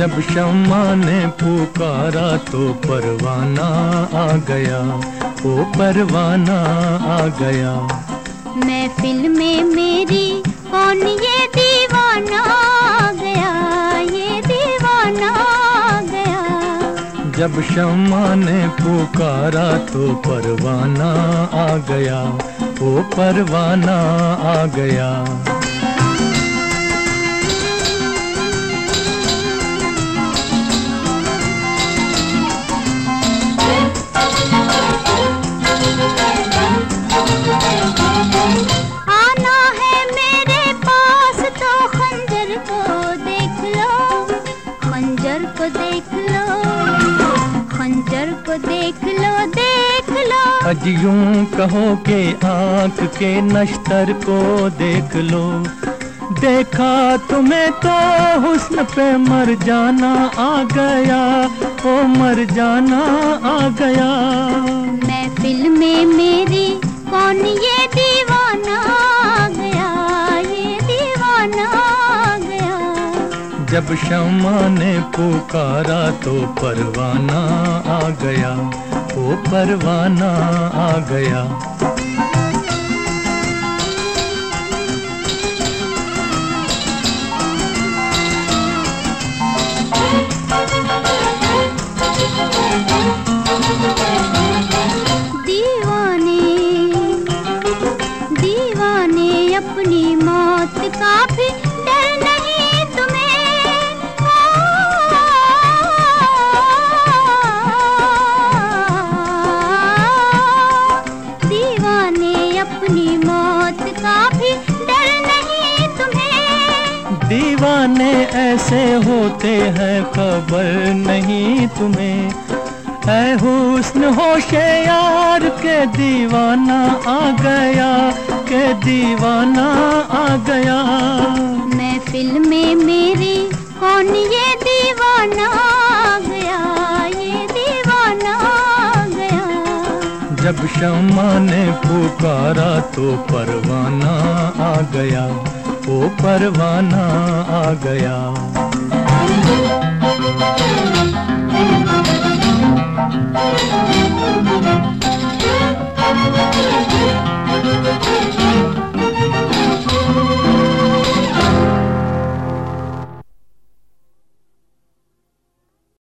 जब शम्मा ने पुकारा तो परवाना आ गया। ओ परवाना आ गया। महफिल में मेरी, कौन ये दीवाना गया? ये दीवाना गया। जब शमा ने पुकारा तो परवाना आ गया वो परवाना आ गया। को देख लो। खंजर को देख लो देख लो। अज यूँ कहो के आँख के नश्तर को देख लो। देखा तुम्हें तो हुस्न पे मर जाना आ गया। ओ मर जाना आ गया। में मेरी जब शमा ने पुकारा तो परवाना आ गया वो परवाना आ गया। दीवाने ऐसे होते हैं खबर नहीं तुम्हें। है हुस्न होशे यार के दीवाना आ गया के दीवाना आ गया। में मेरी कौन ये दीवाना गया ये दीवाना गया। जब शमा ने पुकारा तो परवाना आ गया। ओ परवाना आ गया।